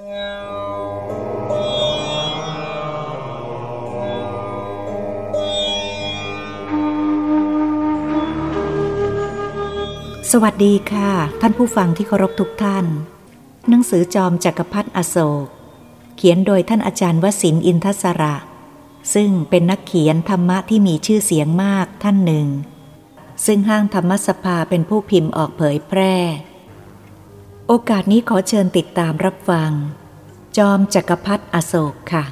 สวัสดีค่ะ ท่านผู้ฟังที่เคารพทุกท่าน หนังสือจอมจักรพรรดิอโศก เขียนโดยท่านอาจารย์วสินอินทศระ ซึ่งเป็นนักเขียนธรรมะที่มีชื่อเสียงมากท่านหนึ่ง ซึ่งห้างธรรมสภาเป็นผู้พิมพ์ออกเผยแพร่ โอกาสนี้ขอเชิญติดตามรับฟัง จอมจักรพรรดิอโศกค่ะ